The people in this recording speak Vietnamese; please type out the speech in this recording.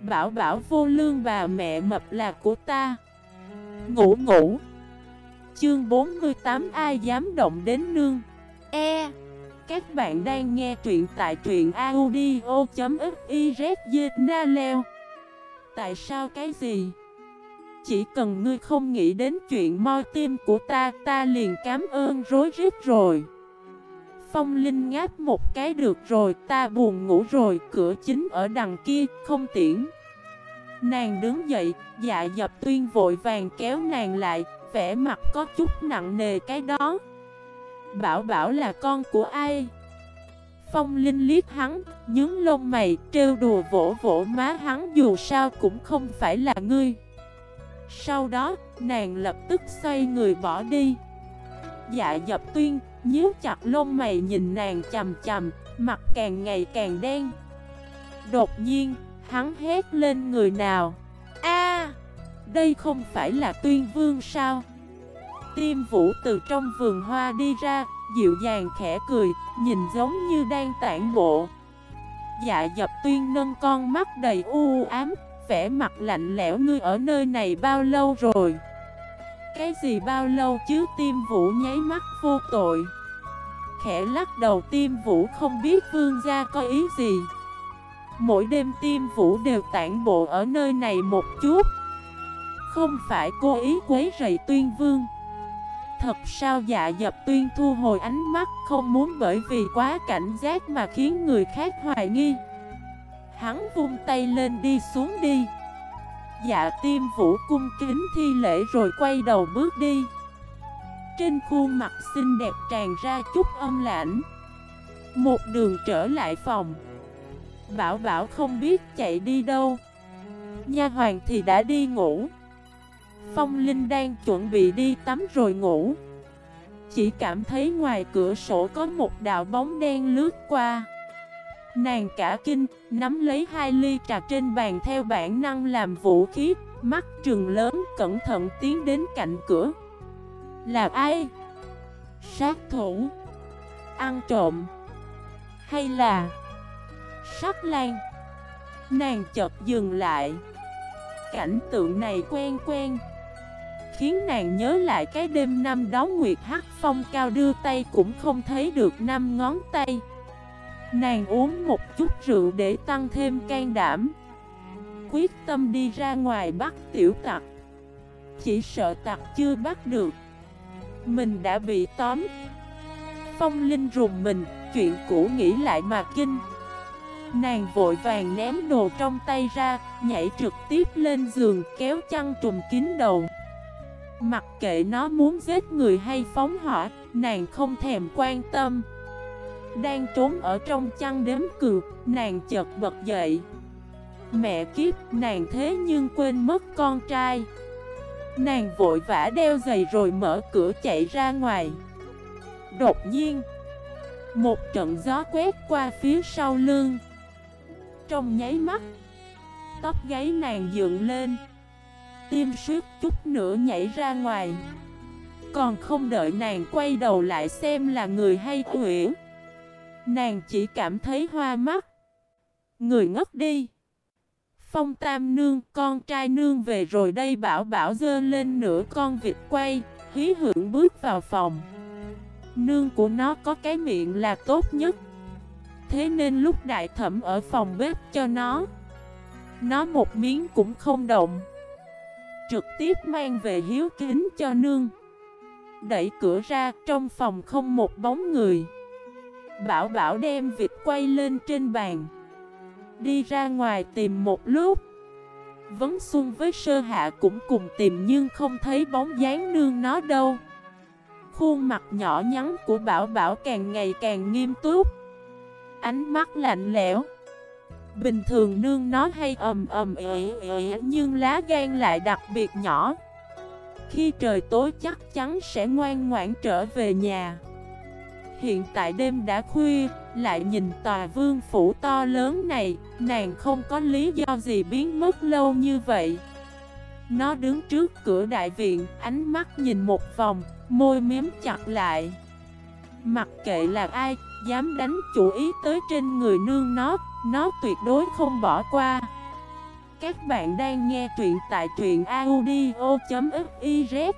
Bảo bảo vô lương bà mẹ mập là của ta. Ngủ ngủ. Chương 48 ai dám động đến nương? E. Các bạn đang nghe truyện tại truyện audio.xyz Na leo. Tại sao cái gì? Chỉ cần ngươi không nghĩ đến chuyện moi tim của ta Ta liền cảm ơn rối rít rồi. Phong Linh ngáp một cái được rồi, ta buồn ngủ rồi, cửa chính ở đằng kia, không tiễn. Nàng đứng dậy, dạ dập tuyên vội vàng kéo nàng lại, vẻ mặt có chút nặng nề cái đó. Bảo bảo là con của ai? Phong Linh liếc hắn, nhướng lông mày, trêu đùa vỗ vỗ má hắn dù sao cũng không phải là ngươi. Sau đó, nàng lập tức xoay người bỏ đi. Dạ dập tuyên, nhíu chặt lông mày nhìn nàng chầm chầm, mặt càng ngày càng đen. Đột nhiên, hắn hét lên người nào. a đây không phải là tuyên vương sao? Tiêm vũ từ trong vườn hoa đi ra, dịu dàng khẽ cười, nhìn giống như đang tản bộ. Dạ dập tuyên nâng con mắt đầy u ám, vẻ mặt lạnh lẽo ngươi ở nơi này bao lâu rồi? Cái gì bao lâu chứ tim vũ nháy mắt vô tội. Khẽ lắc đầu tim vũ không biết vương gia có ý gì. Mỗi đêm tim vũ đều tản bộ ở nơi này một chút. Không phải cố ý quấy rầy tuyên vương. Thật sao dạ dập tuyên thu hồi ánh mắt Không muốn bởi vì quá cảnh giác mà khiến người khác hoài nghi. Hắn vung tay lên đi xuống đi. Dạ tiêm vũ cung kính thi lễ rồi quay đầu bước đi. Trên khuôn mặt xinh đẹp tràn ra chút âm lãnh. Một đường trở lại phòng. Bảo bảo không biết chạy đi đâu. Nha hoàng thì đã đi ngủ. Phong Linh đang chuẩn bị đi tắm rồi ngủ. Chỉ cảm thấy ngoài cửa sổ có một đạo bóng đen lướt qua. Nàng cả kinh, nắm lấy hai ly trà trên bàn theo bản năng làm vũ khí, mắt trừng lớn cẩn thận tiến đến cạnh cửa. Là ai? Sát thủ? Ăn trộm? Hay là Sắc lan? Nàng chợt dừng lại. Cảnh tượng này quen quen khiến nàng nhớ lại cái đêm năm đó Nguyệt Hắc Phong cao đưa tay cũng không thấy được năm ngón tay. Nàng uống một chút rượu để tăng thêm can đảm. Quyết tâm đi ra ngoài bắt tiểu tặc. Chỉ sợ tặc chưa bắt được. Mình đã bị tóm. Phong Linh rùng mình, Chuyện cũ nghĩ lại mà kinh. Nàng vội vàng ném đồ trong tay ra, Nhảy trực tiếp lên giường, kéo chăn trùm kín đầu. Mặc kệ nó muốn giết người hay phóng hỏa, Nàng không thèm quan tâm đang trốn ở trong chăn đếm cược, nàng chợt bật dậy. Mẹ kiếp, nàng thế nhưng quên mất con trai. Nàng vội vã đeo giày rồi mở cửa chạy ra ngoài. Đột nhiên Một trận gió quét qua phía sau lưng. Trong nháy mắt Tóc gáy nàng dựng lên. Tim suýt chút nữa nhảy ra ngoài. Còn không đợi nàng quay đầu lại xem là người hay quỷ Nàng chỉ cảm thấy hoa mắt. Người ngất đi. Phong tam nương, con trai nương về rồi đây bảo bảo dơ lên nửa con vịt quay, hí hưởng bước vào phòng. Nương của nó có cái miệng là tốt nhất. Thế nên lúc đại thẩm ở phòng bếp cho nó, nó một miếng cũng không động. Trực tiếp mang về hiếu kính cho nương. Đẩy cửa ra, trong phòng không một bóng người. Bảo bảo đem vịt quay lên trên bàn. Đi ra ngoài tìm một lúc. Vấn Xuân với Sơ Hạ cũng cùng tìm nhưng không thấy bóng dáng nương nó đâu. Khuôn mặt nhỏ nhắn của Bảo Bảo càng ngày càng nghiêm túc. Ánh mắt lạnh lẽo. Bình thường nương nó hay ầm ầm ệ ệ nhưng lá gan lại đặc biệt nhỏ. Khi trời tối chắc chắn sẽ ngoan ngoãn trở về nhà. Hiện tại đêm đã khuya, lại nhìn tòa vương phủ to lớn này, nàng không có lý do gì biến mất lâu như vậy. Nó đứng trước cửa đại viện, ánh mắt nhìn một vòng, môi miếm chặt lại. Mặc kệ là ai, dám đánh chủ ý tới trên người nương nó, nó tuyệt đối không bỏ qua. Các bạn đang nghe truyện tại truyện audio.fif